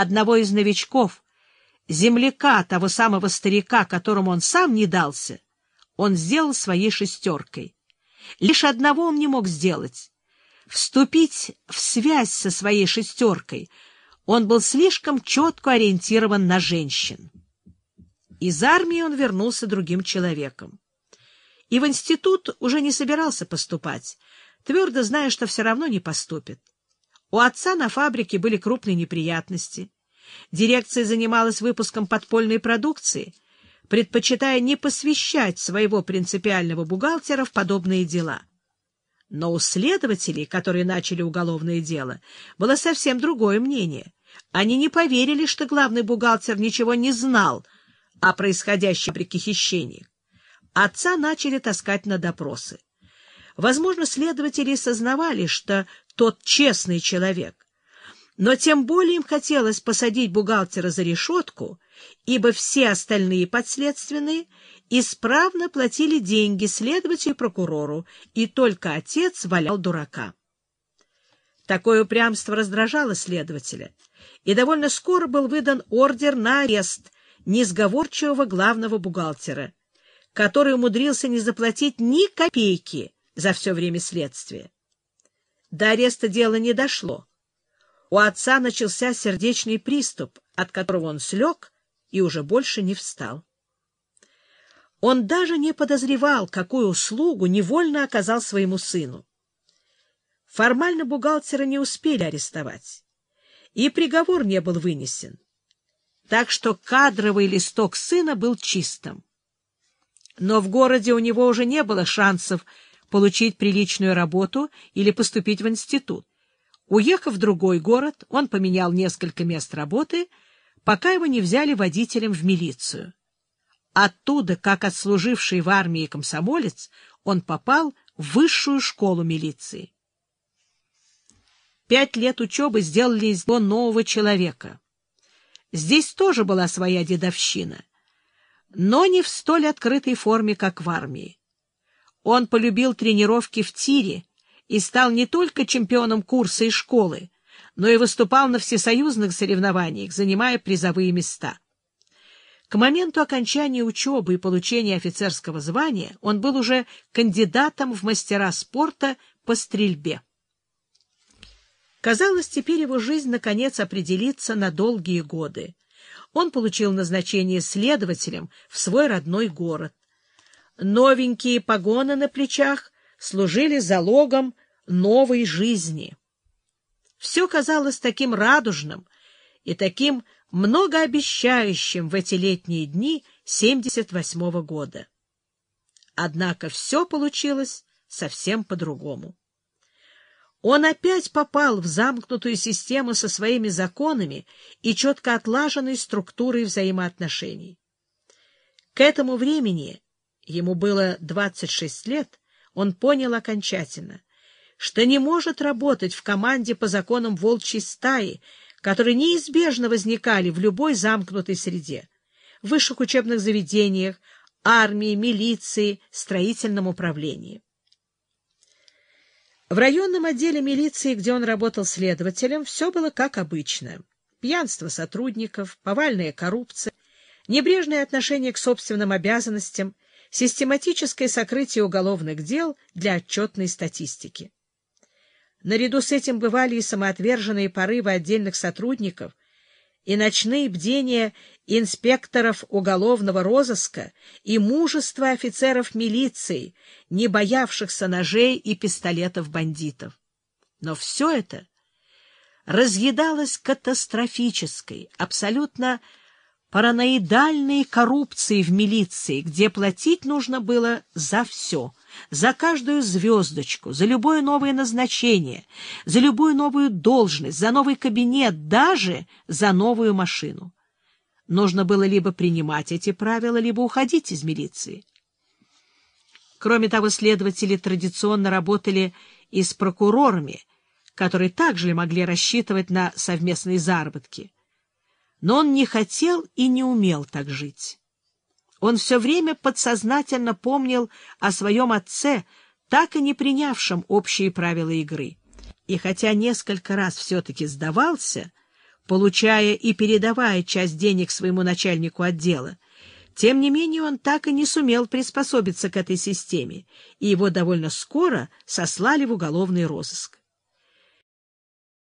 одного из новичков, земляка того самого старика, которому он сам не дался, он сделал своей шестеркой. Лишь одного он не мог сделать — вступить в связь со своей шестеркой. Он был слишком четко ориентирован на женщин. Из армии он вернулся другим человеком. И в институт уже не собирался поступать, твердо зная, что все равно не поступит. У отца на фабрике были крупные неприятности. Дирекция занималась выпуском подпольной продукции, предпочитая не посвящать своего принципиального бухгалтера в подобные дела. Но у следователей, которые начали уголовное дело, было совсем другое мнение. Они не поверили, что главный бухгалтер ничего не знал о происходящем при хищениях. Отца начали таскать на допросы. Возможно, следователи сознавали, что тот честный человек, но тем более им хотелось посадить бухгалтера за решетку, ибо все остальные подследственные исправно платили деньги следователю и прокурору, и только отец валял дурака. Такое упрямство раздражало следователя, и довольно скоро был выдан ордер на арест несговорчивого главного бухгалтера, который умудрился не заплатить ни копейки за все время следствия. До ареста дело не дошло. У отца начался сердечный приступ, от которого он слег и уже больше не встал. Он даже не подозревал, какую услугу невольно оказал своему сыну. Формально бухгалтера не успели арестовать, и приговор не был вынесен. Так что кадровый листок сына был чистым. Но в городе у него уже не было шансов получить приличную работу или поступить в институт. Уехав в другой город, он поменял несколько мест работы, пока его не взяли водителем в милицию. Оттуда, как отслуживший в армии комсомолец, он попал в высшую школу милиции. Пять лет учебы сделали из него нового человека. Здесь тоже была своя дедовщина, но не в столь открытой форме, как в армии. Он полюбил тренировки в тире и стал не только чемпионом курса и школы, но и выступал на всесоюзных соревнованиях, занимая призовые места. К моменту окончания учебы и получения офицерского звания он был уже кандидатом в мастера спорта по стрельбе. Казалось, теперь его жизнь наконец определится на долгие годы. Он получил назначение следователем в свой родной город. Новенькие погоны на плечах служили залогом новой жизни. Все казалось таким радужным и таким многообещающим в эти летние дни 78-го года. Однако все получилось совсем по-другому. Он опять попал в замкнутую систему со своими законами и четко отлаженной структурой взаимоотношений. К этому времени ему было 26 лет, он понял окончательно, что не может работать в команде по законам волчьей стаи, которые неизбежно возникали в любой замкнутой среде, в высших учебных заведениях, армии, милиции, строительном управлении. В районном отделе милиции, где он работал следователем, все было как обычно. Пьянство сотрудников, повальная коррупция, небрежное отношение к собственным обязанностям — систематическое сокрытие уголовных дел для отчетной статистики. Наряду с этим бывали и самоотверженные порывы отдельных сотрудников, и ночные бдения инспекторов уголовного розыска, и мужество офицеров милиции, не боявшихся ножей и пистолетов бандитов. Но все это разъедалось катастрофической, абсолютно параноидальной коррупции в милиции, где платить нужно было за все, за каждую звездочку, за любое новое назначение, за любую новую должность, за новый кабинет, даже за новую машину. Нужно было либо принимать эти правила, либо уходить из милиции. Кроме того, следователи традиционно работали и с прокурорами, которые также могли рассчитывать на совместные заработки но он не хотел и не умел так жить. Он все время подсознательно помнил о своем отце, так и не принявшем общие правила игры. И хотя несколько раз все-таки сдавался, получая и передавая часть денег своему начальнику отдела. Тем не менее он так и не сумел приспособиться к этой системе, и его довольно скоро сослали в уголовный розыск.